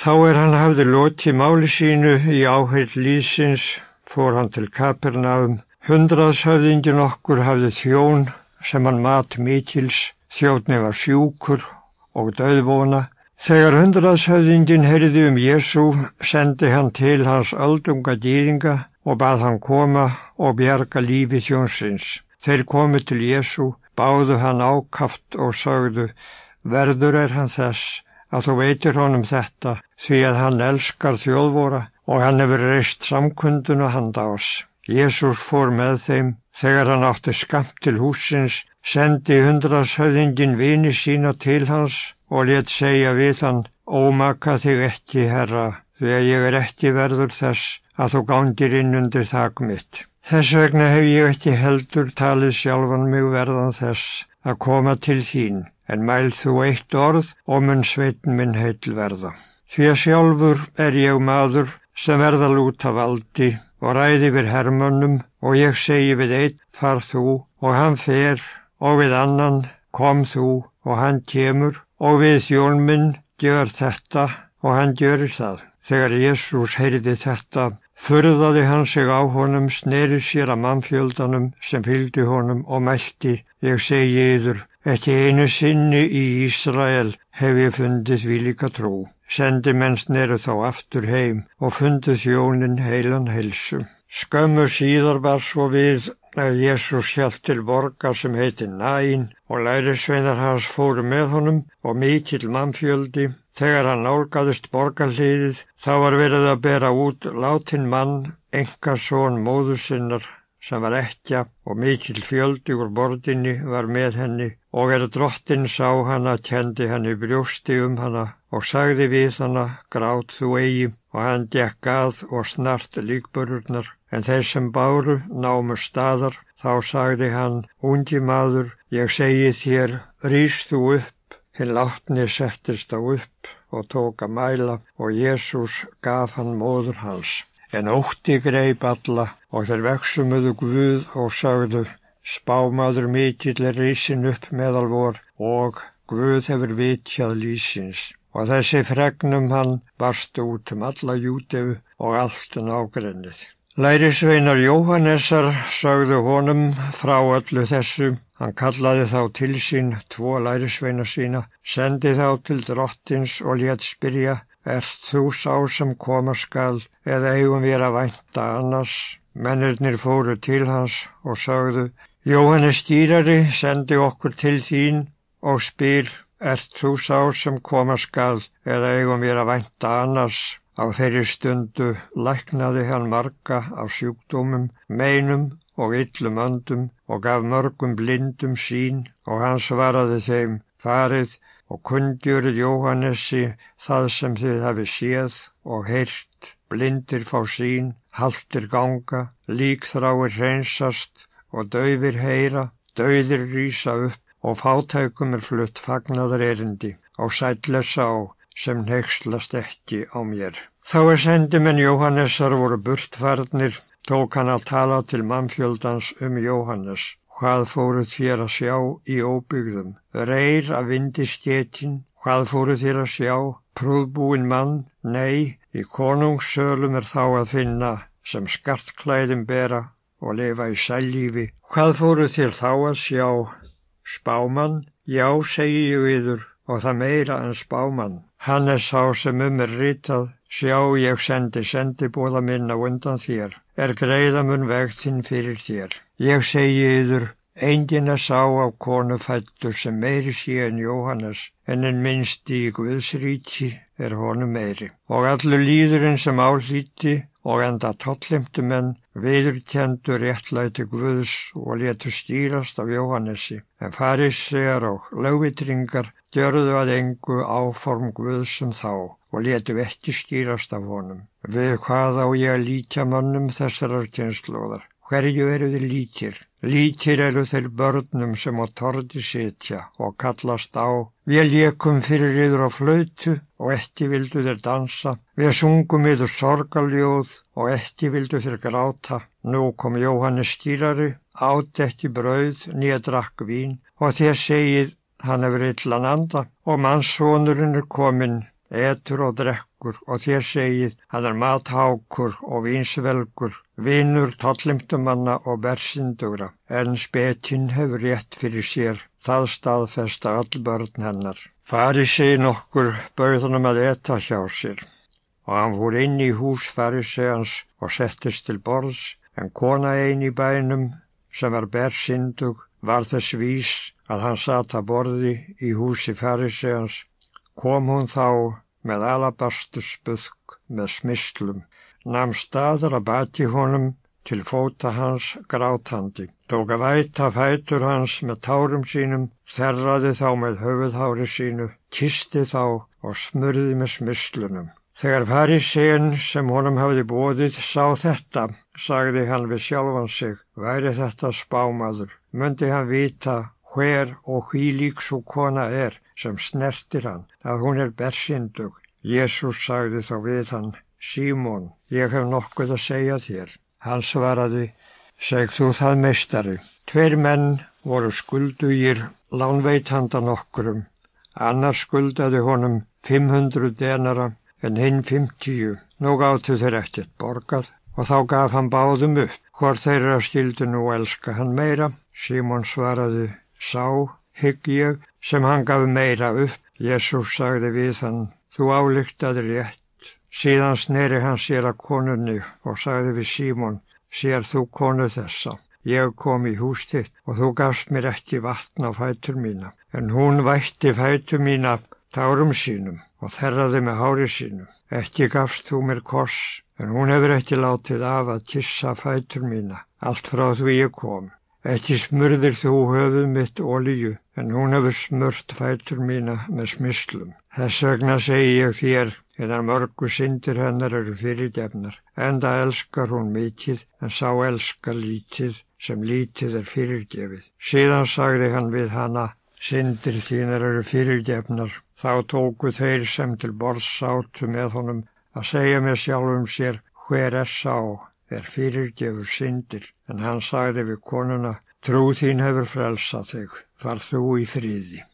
Þá er hann hafði lotið máli sínu í áheill lísins, fór hann til Kapernaum. Hundraðshöfðingin okkur hafði þjón sem hann mat mikils, þjóðni var sjúkur og döðvona. Þegar hundraðshöfðingin heyrði um Jésu, sendi hann til hans aldunga dýringa og bað hann koma og bjarga lífi þjónsins. Þeir komu til Jésu, báðu hann ákaft og sagðu, verður er hann þess að þú veitir honum þetta því að hann elskar þjóðvora og hann hefur reist samkundun og handa oss. Jésús fór með þeim þegar hann átti skamt til húsins, sendi hundraðshöfðingin vini sína til hans og let segja við hann, ómaka þig ekki, herra, því að ég er ekki verður þess að þú gándir inn undir þak mitt. Þess vegna hef ég ekki heldur talið sjálfan mig verðan þess að koma til þín, en mæl þú eitt orð og mun sveitin minn heil verða. Því að sjálfur er ég maður sem verða lúta valdi og ræði við hermönnum og ég segi við eitt far þú og hann fer og við annan kom þú og hann kemur og við þjónminn gjör þetta og hann gjör það. Þegar Jésús heyrði þetta, furðaði hann sig á honum, sneri sér að mannfjöldanum sem fylgdi honum og mælti, ég segi yður, ekki einu sinni í Ísrael hef ég fundið því líka trú. Sendi menn sneru þá aftur heim og fundið þjónin heilan helsu. Skömmu síðar var svo við að Jésús hjælt til borgar sem heiti Næin og lærisveinar hans fóru með honum og mikill mannfjöldi Þegar hann nálgæðist borgarliðið þá var verið að bera út látin mann, enga són móðu sinnar sem var ekkja og mikil fjöldi úr borðinni var með henni og er drottin sá hana, kendi henni brjósti um hana og sagði við hana, grátt þú eigi. Og hann gekk að og snart líkbörurnar en þeir sem báru námu staðar. Þá sagði hann, ungi maður, ég segi þér, rýst þú upp. Hinn látni settist á upp og tók að mæla og Jésús gaf hann móður hans. En ótti greip alla og þeir veksumuðu Guð og sagðu spámaður mikill er rísin upp meðal vor og Guð hefur vitjað lísins. Og þessi fregnum hann barst út um alla jútefu og allt nágrennið. Lærisveinar Jóhannesar sagðu honum frá öllu þessu. Hann kallaði þá til sín tvo lærisveina sína, sendi þá til drottins og létt spyrja, erst þú sá sem koma skal eða eigum við að vænta annars? Mennirnir fóru til hans og sagðu, Jóhannes stýrari sendi okkur til þín og spyr, erst þú sá sem koma skal eða eigum við að vænta annars? Á þeirri stundu læknaði hann marga af sjúkdómum, meinum og yllum öndum og gaf mörgum blindum sín og hann svaraði þeim farið og kundjurið Jóhannesi það sem þið hafi séð og heyrt, blindir fá sín, haldir ganga, líkþráir hreinsast og dauðir heyra, dauðir rýsa upp og fátækum er flutt fagnaðar erindi og sætla sá sem nexlast ekki á mér. Þá er sendimenn Jóhannessar voru burtfarnir, tók hann að tala til mannfjöldans um Jóhannes. Hvað fóru þér að sjá í óbyggðum? Reyr að vindi stétin? Hvað fóru þér að sjá? Prúðbúin mann? Nei, í konungssölum er þá að finna sem skartklæðin bera og lifa í sælífi. Hvað fóru þér þá að sjá? Spáman? Já, segi ég yður, og það meira en spáman. Hann er sá sem um er rítað Sjá, ég sendi sendibóða minn á undan þér, er greiðamun vegt þinn fyrir þér. Ég segi yður, enginn að sá á konu fættur sem meiri sé en Jóhannes, en en minnst í Guðsríti er honu meiri. Og allur líðurinn sem álíti og enda tollimtu menn viðurkendur réttlæti Guðs og letur stýrast af Jóhannesi, en farissegar og lögvitringar gjörðu að engu áform Guðsum þá og letu ekki skýrast af honum. Við hvað á ég að lítja mannum þessarar kynnslóðar? Hverju eru þið lítir? Lítir eru þeir börnum sem á tordi sitja og kallast á. Við leikum fyrir yður á flautu og ekki vildu þeir dansa. Við sungum yður sorgaljóð og ekki vildu þeir gráta. Nú kom Jóhannes stýrari, ekki brauð, nýja drakk vín og þér segið hann hefur illan anda og mannsvonurinn er kominn etur og drekkur og þér segið, hann er mathákur og vinsvelgur, vinur tollimtumanna og bersindugra, en spetin hefur rétt fyrir sér, það staðfesta all börn hennar. Fari segi nokkur bauðunum að etta hjá sér og hann fór inn í hús farisegans og settist til borðs, en kona einn í bænum, sem var bersindug, var þess vís að hann sata borði í húsi farisegans, kom hún þá með alabastu spuðk með smislum, namn staður að bati honum til fóta hans grátandi, tók að væta fætur hans með tárum sínum, þerraði þá með höfuðhári sínu, kisti þá og smurði með smislunum. Þegar farisén sem honum hafði bóðið sá þetta, sagði hann við sjálfan sig, væri þetta spámaður, myndi hann vita hver og hví lík svo kona er sem snertir hann, að hún er bersindug. Jésús sagði þá við hann, Símón, ég hef nokkuð að segja þér. Hann svaraði, seg þú það meistari. Tveir menn voru skuldugir lánveitanda nokkurum, annar skuldaði honum 500 denara en hinn fimmtíu. Nú gáttu þeir ekkert borgað og þá gaf hann báðum upp. Hvort þeirra skildu nú elska hann meira? Símón svaraði, sá, hygg ég, sem hann gaf meira upp. Jésús sagði við hann, þú álíktaði rétt. Síðan sneri hann sér að konunni og sagði við Símón, sér þú konu þessa. Ég kom í hús þitt og þú gafst mér ekki vatn á fætur mína, en hún vætti fætur mína tárum sínum og þerraði með hári sínum. Ekki gafst þú mér kors, en hún hefur ekki látið af að kissa fætur mína, allt frá því ég kom. Ekki smurðir þú höfuð mitt ólíu, en hún hefur smurt fætur mína með smislum. Þess vegna segi ég þér, eða mörgu syndir hennar eru fyrirgefnar. Enda elskar hún mikið, en sá elskar lítið, sem lítið er fyrirgefið. Síðan sagði hann við hana, syndir þínar eru fyrirgefnar. Þá tóku þeir sem til borðs sátu með honum að segja með sjálfum sér hver er sá er fyrirgefur syndir en hann sagði við konuna trú þín hefur frelsað þig, far þú í fríði.